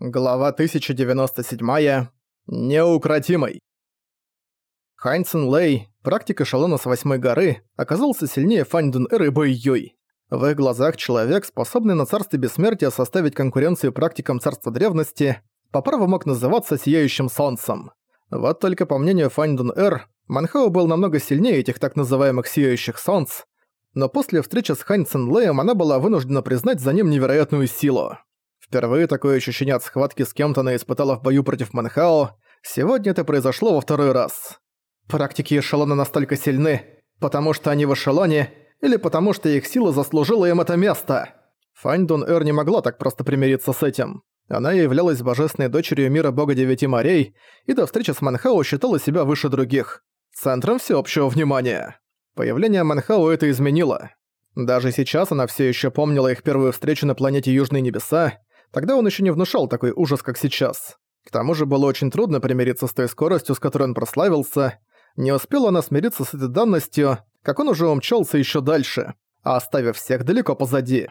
Глава 1097. Неукротимый. Хайнсен Лэй, практик эшелона с восьмой горы, оказался сильнее Фаньдун Эр и Юй. В их глазах человек, способный на царстве бессмертия составить конкуренцию практикам царства древности, по праву мог называться Сияющим Солнцем. Вот только по мнению Фаньдун Эр, Манхао был намного сильнее этих так называемых Сияющих Солнц, но после встречи с Хайнсен Лэем она была вынуждена признать за ним невероятную силу. Впервые такое ощущение от схватки с кем-то она испытала в бою против Манхао. Сегодня это произошло во второй раз. Практики эшелона настолько сильны, потому что они в эшелоне, или потому что их сила заслужила им это место. Фань Дун Эр не могла так просто примириться с этим. Она являлась божественной дочерью мира бога девяти морей, и до встречи с Манхао считала себя выше других, центром всеобщего внимания. Появление Манхао это изменило. Даже сейчас она все еще помнила их первую встречу на планете Южные Небеса, Тогда он еще не внушал такой ужас, как сейчас. К тому же было очень трудно примириться с той скоростью, с которой он прославился. Не успела она смириться с этой данностью, как он уже умчался еще дальше, оставив всех далеко позади.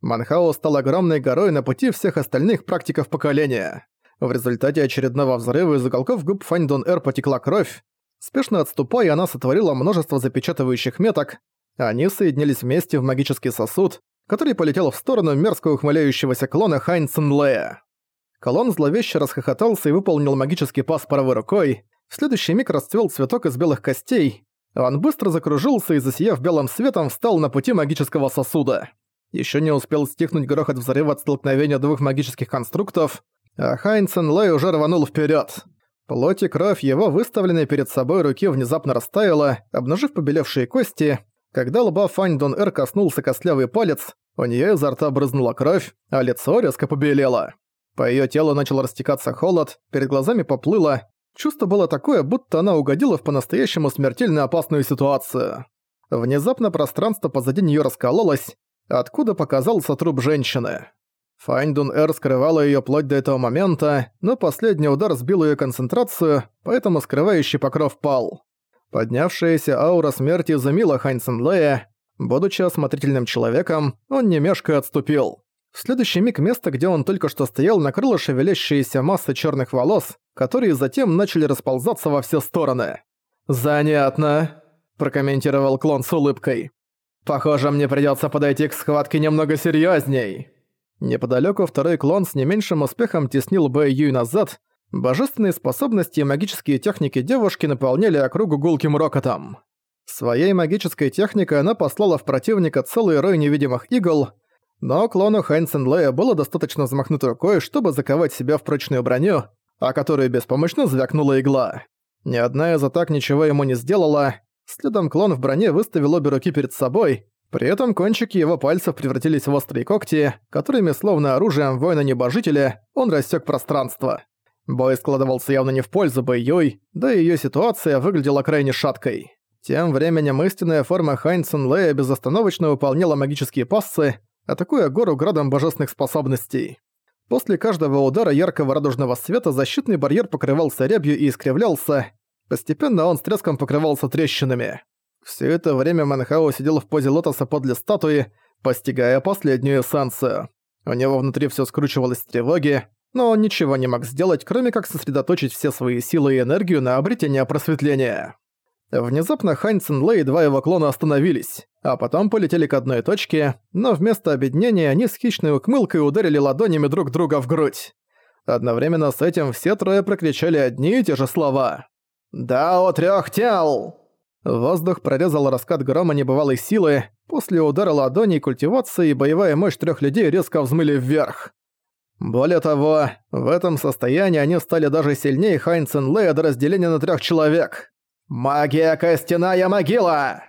Манхао стал огромной горой на пути всех остальных практиков поколения. В результате очередного взрыва из уголков губ Фаньдон Эр потекла кровь. Спешно отступая, она сотворила множество запечатывающих меток. Они соединились вместе в магический сосуд, который полетел в сторону мерзко ухмыляющегося клона Хайнсен Лея. Колон зловеще расхохотался и выполнил магический пас правой рукой. В следующий миг расцвел цветок из белых костей. Он быстро закружился и, засияв белым светом, встал на пути магического сосуда. Еще не успел стихнуть грохот взрыва от столкновения двух магических конструктов, а Хайнсен Лэй уже рванул вперед. Плоть и кровь его, выставленной перед собой руки, внезапно растаяла, обнажив побелевшие кости, когда лба Фань Дон Эр коснулся костлявый палец, у неё изо рта брызнула кровь, а лицо резко побелело. По её телу начал растекаться холод, перед глазами поплыло. Чувство было такое, будто она угодила в по-настоящему смертельно опасную ситуацию. Внезапно пространство позади неё раскололось, откуда показался труп женщины. Фань Дун Эр скрывала её плоть до этого момента, но последний удар сбил её концентрацию, поэтому скрывающий покров пал. Поднявшаяся аура смерти замила Хань Лея. Будучи осмотрительным человеком, он не мешкая отступил. В следующий миг место, где он только что стоял, накрыло шевелящаяся масса черных волос, которые затем начали расползаться во все стороны. «Занятно», – прокомментировал клон с улыбкой. «Похоже, мне придется подойти к схватке немного серьезней. Неподалеку второй клон с не меньшим успехом теснил Бэй Юй назад, Божественные способности и магические техники девушки наполняли округу гулким рокотом. Своей магической техникой она послала в противника целый рой невидимых игл, но клону Хайнсен Лея было достаточно взмахнуть рукой, чтобы заковать себя в прочную броню, о которой беспомощно звякнула игла. Ни одна из атак ничего ему не сделала, следом клон в броне выставил обе руки перед собой, при этом кончики его пальцев превратились в острые когти, которыми, словно оружием воина-небожителя, он рассек пространство. Бой складывался явно не в пользу Бэйюй, да и её ситуация выглядела крайне шаткой. Тем временем истинная форма Хайнсен Лея безостановочно выполняла магические пассы, атакуя гору градом божественных способностей. После каждого удара яркого радужного света защитный барьер покрывался рябью и искривлялся, постепенно он с треском покрывался трещинами. Все это время Манхао сидел в позе лотоса подле статуи, постигая последнюю эссенцию. У него внутри все скручивалось в тревоге, но он ничего не мог сделать, кроме как сосредоточить все свои силы и энергию на обретение просветления. Внезапно Хань Цинлэ и два его клона остановились, а потом полетели к одной точке, но вместо объединения они с хищной ухмылкой ударили ладонями друг друга в грудь. Одновременно с этим все трое прокричали одни и те же слова. «Дао трёх тел!» Воздух прорезал раскат грома небывалой силы, после удара ладоней культивация и боевая мощь трех людей резко взмыли вверх. Более того, в этом состоянии они стали даже сильнее Хайн Цинлэя до разделения на трех человек. «Магия Костяная могила!»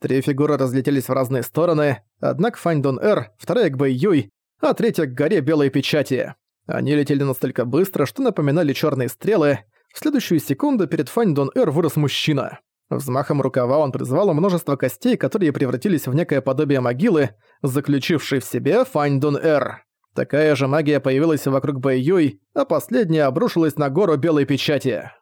Три фигуры разлетелись в разные стороны, одна к Фань Дон Эр, вторая к Бэй Юй, а третья к горе Белой Печати. Они летели настолько быстро, что напоминали черные стрелы. В следующую секунду перед Фань Дон Эр вырос мужчина. Взмахом рукава он призвал множество костей, которые превратились в некое подобие могилы, заключившей в себе Фань Дон Эр. Такая же магия появилась вокруг Бэйюй, а последняя обрушилась на гору Белой Печати.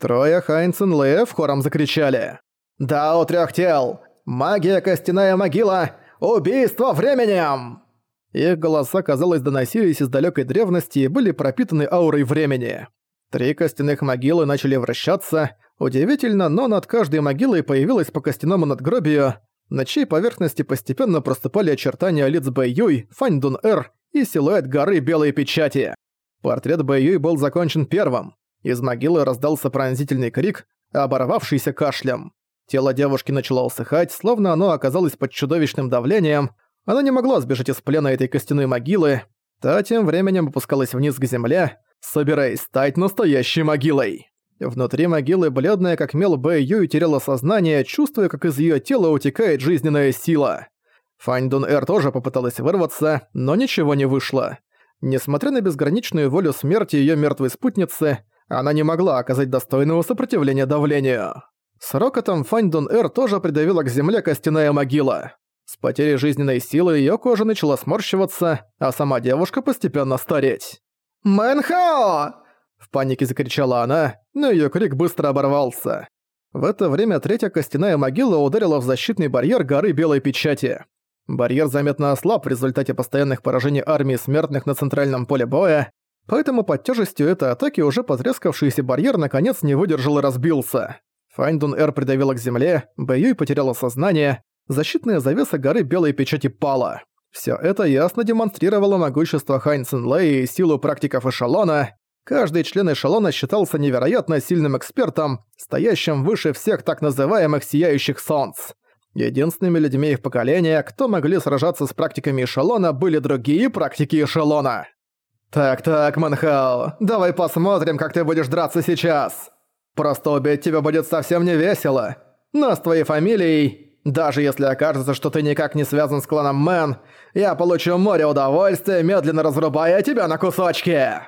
Трое Хайнсен Лэев хором закричали. «Дао трёх тел! Магия Костяная Могила! Убийство временем!» Их голоса, казалось, доносились из далекой древности и были пропитаны аурой времени. Три костяных могилы начали вращаться. Удивительно, но над каждой могилой появилось по костяному надгробию, на чьей поверхности постепенно проступали очертания лиц Бэйюй, Фань Дун Эр и силуэт горы Белой Печати. Портрет Бэйюй был закончен первым. Из могилы раздался пронзительный крик, оборвавшийся кашлем. Тело девушки начало усыхать, словно оно оказалось под чудовищным давлением. Она не могла сбежать из плена этой костяной могилы. Та тем временем опускалась вниз к земле, собираясь стать настоящей могилой. Внутри могилы бледная как мел Бэй теряла сознание, чувствуя, как из её тела утекает жизненная сила. Фань Дун Эр тоже попыталась вырваться, но ничего не вышло. Несмотря на безграничную волю смерти её мёртвой спутницы, она не могла оказать достойного сопротивления давлению. С рокотом Фань Дун Эр тоже придавила к земле костяная могила. С потерей жизненной силы её кожа начала сморщиваться, а сама девушка постепенно стареть. «Мэнхао!» В панике закричала она, но её крик быстро оборвался. В это время третья костяная могила ударила в защитный барьер горы Белой Печати. Барьер заметно ослаб в результате постоянных поражений армии смертных на центральном поле боя, поэтому под тяжестью этой атаки уже потрескавшийся барьер наконец не выдержал и разбился. Файндун Эр придавила к земле, Бэюй потеряла сознание, защитная завеса горы Белой Печати пала. Всё это ясно демонстрировало могущество Хань Цинлэй и силу практиков эшелона, Каждый член эшелона считался невероятно сильным экспертом, стоящим выше всех так называемых «сияющих солнц». Единственными людьми их поколения, кто могли сражаться с практиками эшелона, были другие практики эшелона. «Так-так, Манхао, давай посмотрим, как ты будешь драться сейчас. Просто убить тебя будет совсем не весело. Но с твоей фамилией, даже если окажется, что ты никак не связан с кланом Мэн, я получу море удовольствия, медленно разрубая тебя на кусочки!»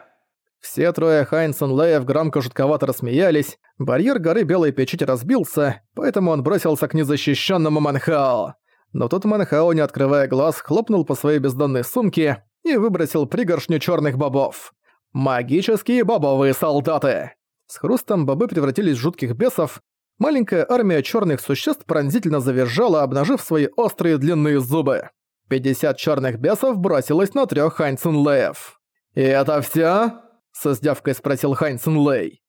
Все трое Хайнсон Леев громко жутковато рассмеялись, барьер горы Белой Печати разбился, поэтому он бросился к незащищенному Манхао. Но тут Манхао, не открывая глаз, хлопнул по своей бездонной сумке и выбросил пригоршню черных бобов. Магические бобовые солдаты! С хрустом бобы превратились в жутких бесов, маленькая армия черных существ пронзительно завизжала, обнажив свои острые длинные зубы. 50 черных бесов бросилось на трех Хайнсон Леев. «И это все? Со сдявкой спросил Хань Лэй.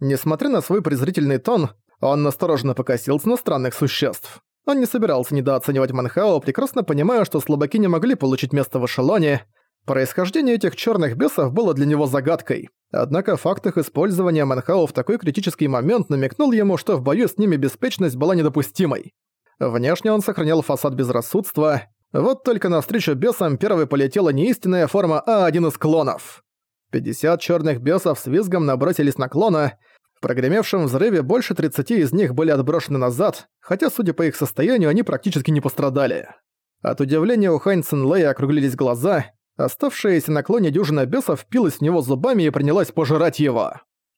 Несмотря на свой презрительный тон, он настороженно покосился на странных существ. Он не собирался недооценивать Манхао, прекрасно понимая, что слабаки не могли получить место в эшелоне. Происхождение этих черных бесов было для него загадкой. Однако факт их использования Манхао в такой критический момент намекнул ему, что в бою с ними беспечность была недопустимой. Внешне он сохранял фасад безрассудства, вот только навстречу бесам первой полетела неистинная форма А один из клонов. 50 черных бесов с визгом набросились на клона. В прогремевшем взрыве больше 30 из них были отброшены назад, хотя, судя по их состоянию, они практически не пострадали. От удивления у Хань Цинлэя округлились глаза, оставшаяся на клоне дюжина бесов впилась в него зубами и принялась пожирать его.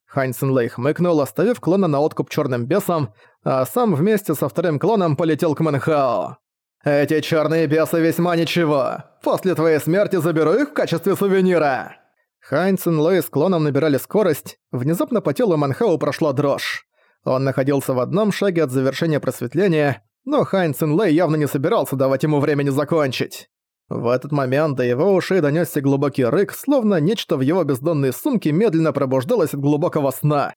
Хань Цинлэй хмыкнул, оставив клона на откуп черным бесам, а сам вместе со вторым клоном полетел к Мэнхао. «Эти черные бесы весьма ничего. После твоей смерти заберу их в качестве сувенира!» Хайн Цинлэй с клоном набирали скорость, внезапно по телу Манхау прошла дрожь. Он находился в одном шаге от завершения просветления, но Хайн Цинлэй явно не собирался давать ему времени закончить. В этот момент до его ушей донёсся глубокий рык, словно нечто в его бездонной сумке медленно пробуждалось от глубокого сна.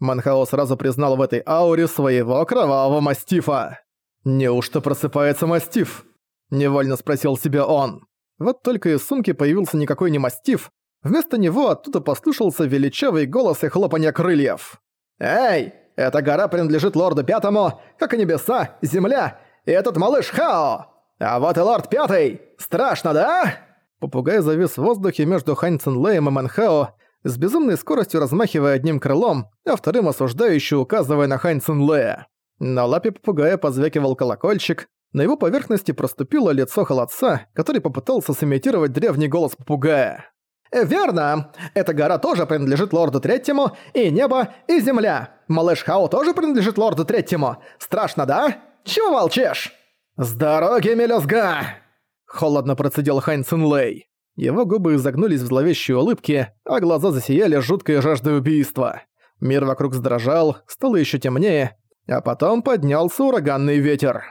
Манхао сразу признал в этой ауре своего кровавого мастифа. «Неужто просыпается мастиф?» – невольно спросил себя он. Вот только из сумки появился никакой не мастиф, Вместо него оттуда послышался величавый голос и хлопанье крыльев. «Эй, эта гора принадлежит лорду пятому, как и небеса, земля и этот малыш Хао! А вот и лорд пятый! Страшно, да?» Попугай завис в воздухе между Хань Цинлеем и Манхао, с безумной скоростью размахивая одним крылом, а вторым осуждающе указывая на Хань Цинлея. На лапе попугая позвякивал колокольчик, на его поверхности проступило лицо холодца, который попытался сымитировать древний голос попугая. «Верно. Эта гора тоже принадлежит лорду Третьему, и небо, и земля. Малыш Хао тоже принадлежит лорду Третьему. Страшно, да? Чего молчишь?» «С дороги, мелюзга!» Холодно процедил Хань Цинлэй. Его губы изогнулись в зловещей улыбке, а глаза засияли жуткой жаждой убийства. Мир вокруг задрожал, стало еще темнее, а потом поднялся ураганный ветер.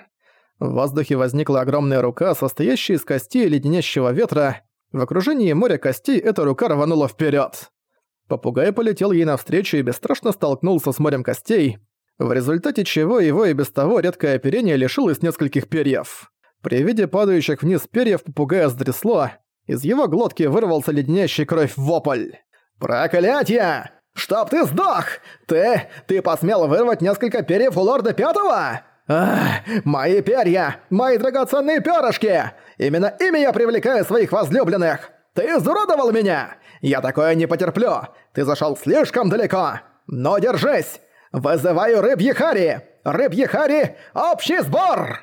В воздухе возникла огромная рука, состоящая из костей леденящего ветра. В окружении моря костей эта рука рванула вперед. Попугай полетел ей навстречу и бесстрашно столкнулся с морем костей, в результате чего его и без того редкое оперение лишилось нескольких перьев. При виде падающих вниз перьев попугая сдрясло, из его глотки вырвался леденящий кровь вопль. «Проклятье! Чтоб ты сдох! Ты... ты посмел вырвать несколько перьев у лорда Пятого? Ах, мои перья! Мои драгоценные перышки! Именно ими я привлекаю своих возлюбленных! Ты изуродовал меня! Я такое не потерплю! Ты зашел слишком далеко! Но держись! Вызываю рыбьи хари! Рыбьи хари! Общий сбор!»